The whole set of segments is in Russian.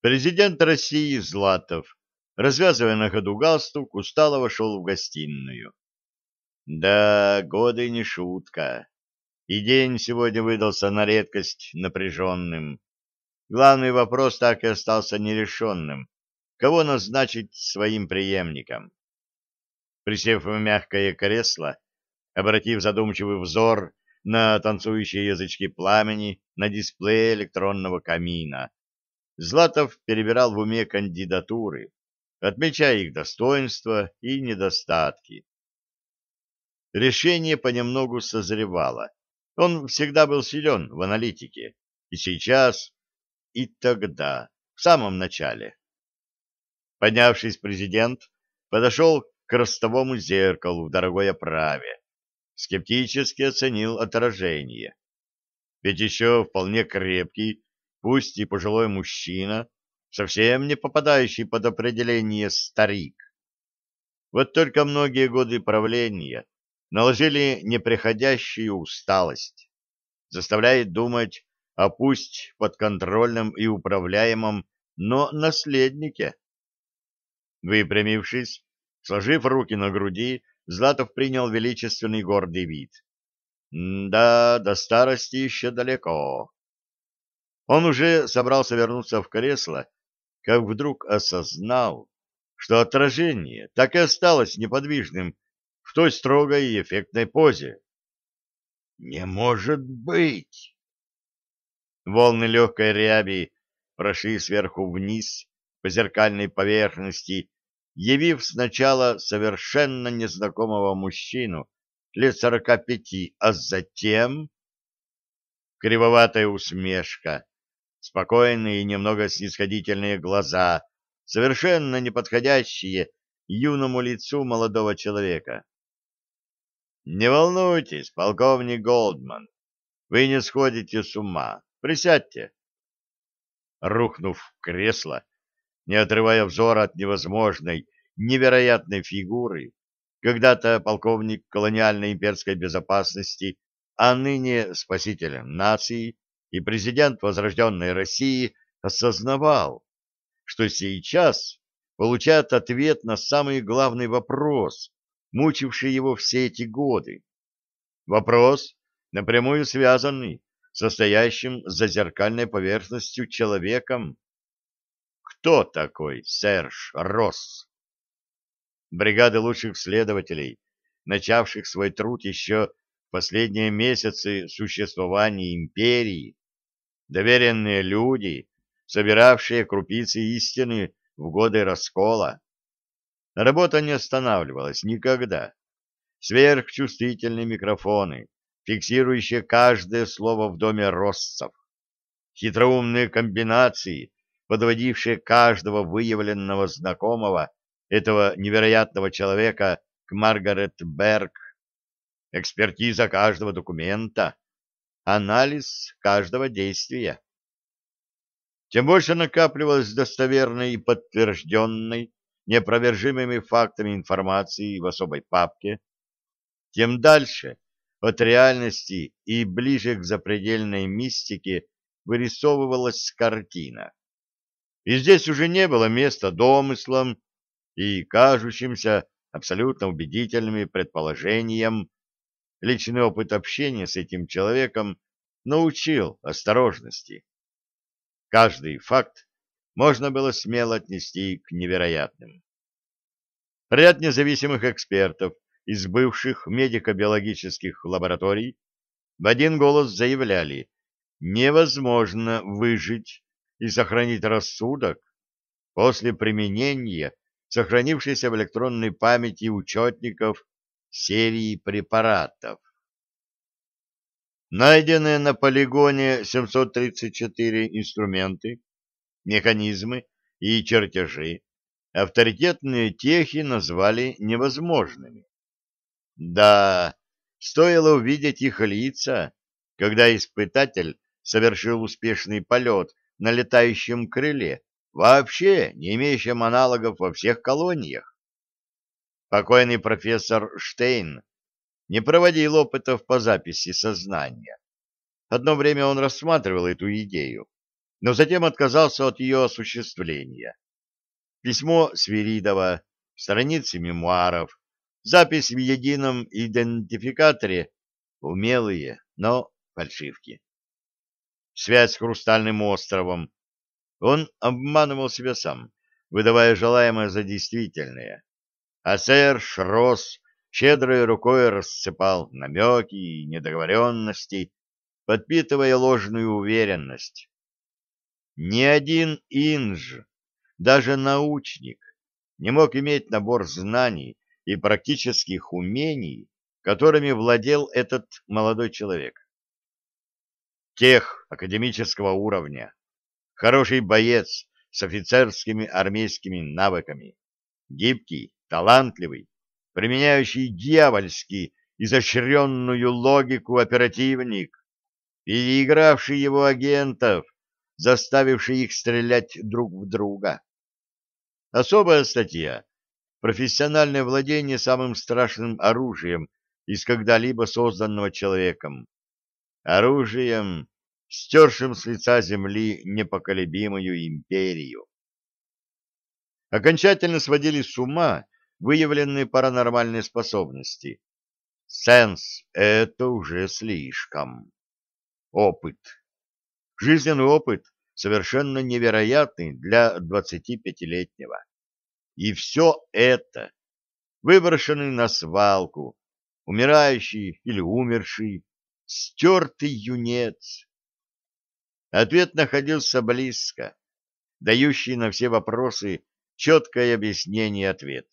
Президент России Златов, развязывая на ходу галстук, устало вошел в гостиную. Да, годы не шутка. И день сегодня выдался на редкость напряженным. Главный вопрос так и остался нерешенным. Кого назначить своим преемником? Присев в мягкое кресло, обратив задумчивый взор на танцующие язычки пламени на дисплее электронного камина, Златов перебирал в уме кандидатуры, отмечая их достоинства и недостатки. Решение понемногу созревало. Он всегда был силен в аналитике. И сейчас, и тогда, в самом начале. Поднявшись, президент подошел к ростовому зеркалу в дорогой оправе. Скептически оценил отражение. Ведь еще вполне крепкий, пусть и пожилой мужчина, совсем не попадающий под определение старик. Вот только многие годы правления наложили неприходящую усталость, заставляет думать о пусть подконтрольном и управляемом, но наследнике. Выпрямившись, сложив руки на груди, Златов принял величественный гордый вид. Да, до старости еще далеко. Он уже собрался вернуться в кресло, как вдруг осознал, что отражение так и осталось неподвижным в той строгой и эффектной позе. «Не может быть!» Волны легкой ряби прошли сверху вниз по зеркальной поверхности, явив сначала совершенно незнакомого мужчину лет сорока пяти, а затем кривоватая усмешка, спокойные и немного снисходительные глаза, совершенно неподходящие юному лицу молодого человека. «Не волнуйтесь, полковник Голдман, вы не сходите с ума. Присядьте». Рухнув в кресло, не отрывая взора от невозможной, невероятной фигуры, когда-то полковник колониальной имперской безопасности, а ныне спаситель нации, и президент возрожденной России осознавал, что сейчас получает ответ на самый главный вопрос, мучивший его все эти годы. Вопрос, напрямую связанный с состоящим за зеркальной поверхностью человеком. Кто такой Серж Росс? Бригады лучших следователей, начавших свой труд еще последние месяцы существования империи, доверенные люди, собиравшие крупицы истины в годы раскола. Работа не останавливалась никогда. Сверхчувствительные микрофоны, фиксирующие каждое слово в доме россов, хитроумные комбинации, подводившие каждого выявленного знакомого этого невероятного человека к Маргарет Берг, экспертиза каждого документа, анализ каждого действия. Чем больше накапливалось достоверной и подтвержденной неопровержимыми фактами информации в особой папке, тем дальше от реальности и ближе к запредельной мистике вырисовывалась картина. И здесь уже не было места домыслам и кажущимся абсолютно убедительными предположениям Личный опыт общения с этим человеком научил осторожности. Каждый факт можно было смело отнести к невероятным. Ряд независимых экспертов из бывших медико-биологических лабораторий в один голос заявляли, невозможно выжить и сохранить рассудок после применения сохранившейся в электронной памяти учетников серии препаратов. Найденные на полигоне 734 инструменты, механизмы и чертежи авторитетные техи назвали невозможными. Да, стоило увидеть их лица, когда испытатель совершил успешный полет на летающем крыле, вообще не имеющем аналогов во всех колониях. Покойный профессор Штейн не проводил опытов по записи сознания. Одно время он рассматривал эту идею, но затем отказался от ее осуществления. Письмо Свиридова, страницы мемуаров, запись в едином идентификаторе — умелые, но фальшивки. Связь с Хрустальным островом. Он обманывал себя сам, выдавая желаемое за действительное. А Серж Росс щедрой рукой рассыпал намеки и недоговоренности, подпитывая ложную уверенность. Ни один инж, даже научник, не мог иметь набор знаний и практических умений, которыми владел этот молодой человек. Тех академического уровня, хороший боец с офицерскими армейскими навыками, гибкий, талантливый, применяющий дьявольски изощренную логику оперативник, переигравший его агентов, заставивший их стрелять друг в друга. Особая статья — профессиональное владение самым страшным оружием из когда-либо созданного человеком. Оружием, стершим с лица земли непоколебимую империю. Окончательно сводили с ума выявленные паранормальные способности. Сенс — это уже слишком. Опыт. Жизненный опыт совершенно невероятный для 25-летнего. И все это, выброшенный на свалку, умирающий или умерший, стертый юнец. Ответ находился близко, дающий на все вопросы четкое объяснение ответ.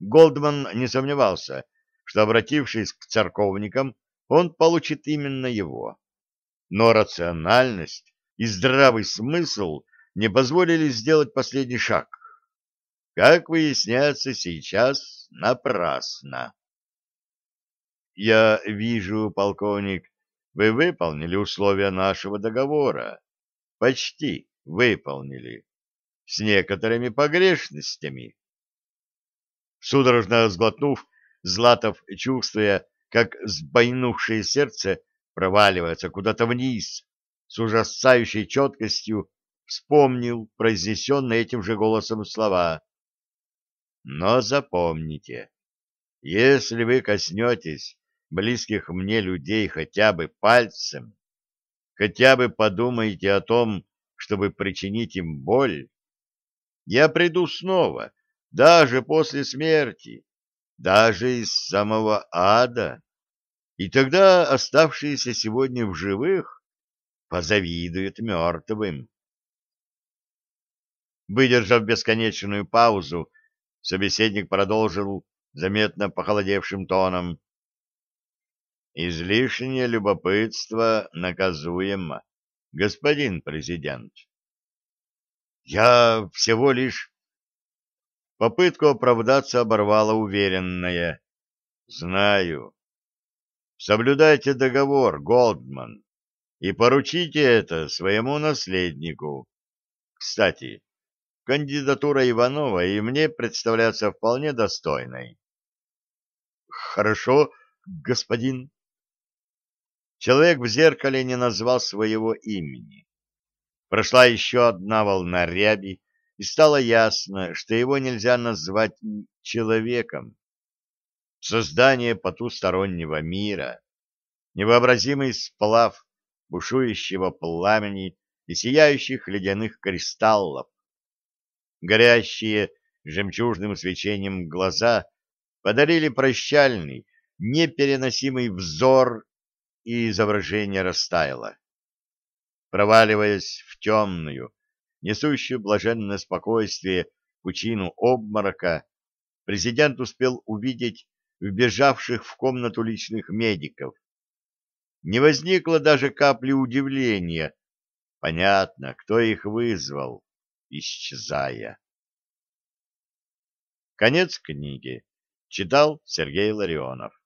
Голдман не сомневался, что, обратившись к церковникам, он получит именно его. Но рациональность и здравый смысл не позволили сделать последний шаг. Как выясняется сейчас, напрасно. Я вижу, полковник, вы выполнили условия нашего договора. Почти выполнили. С некоторыми погрешностями. Судорожно сглотнув, Златов, чувствуя, как сбойнувшее сердце проваливается куда-то вниз, с ужасающей четкостью вспомнил произнесенные этим же голосом слова. Но запомните, если вы коснетесь близких мне людей хотя бы пальцем, хотя бы подумаете о том, чтобы причинить им боль, я приду снова, даже после смерти, даже из самого ада, и тогда оставшиеся сегодня в живых позавидуют мертвым. Выдержав бесконечную паузу, собеседник продолжил заметно похолодевшим тоном. Излишнее любопытство наказуемо, господин президент. Я всего лишь Попытку оправдаться оборвала уверенная. «Знаю. Соблюдайте договор, Голдман, и поручите это своему наследнику. Кстати, кандидатура Иванова и мне представляется вполне достойной». «Хорошо, господин». Человек в зеркале не назвал своего имени. Прошла еще одна волна ряби, и стало ясно, что его нельзя назвать человеком. Создание потустороннего мира, невообразимый сплав бушующего пламени и сияющих ледяных кристаллов. Горящие жемчужным свечением глаза подарили прощальный, непереносимый взор, и изображение растаяло. Проваливаясь в темную, несущую блаженное спокойствие пучину обморока, президент успел увидеть вбежавших в комнату личных медиков. Не возникло даже капли удивления. Понятно, кто их вызвал, исчезая. Конец книги. Читал Сергей Ларионов.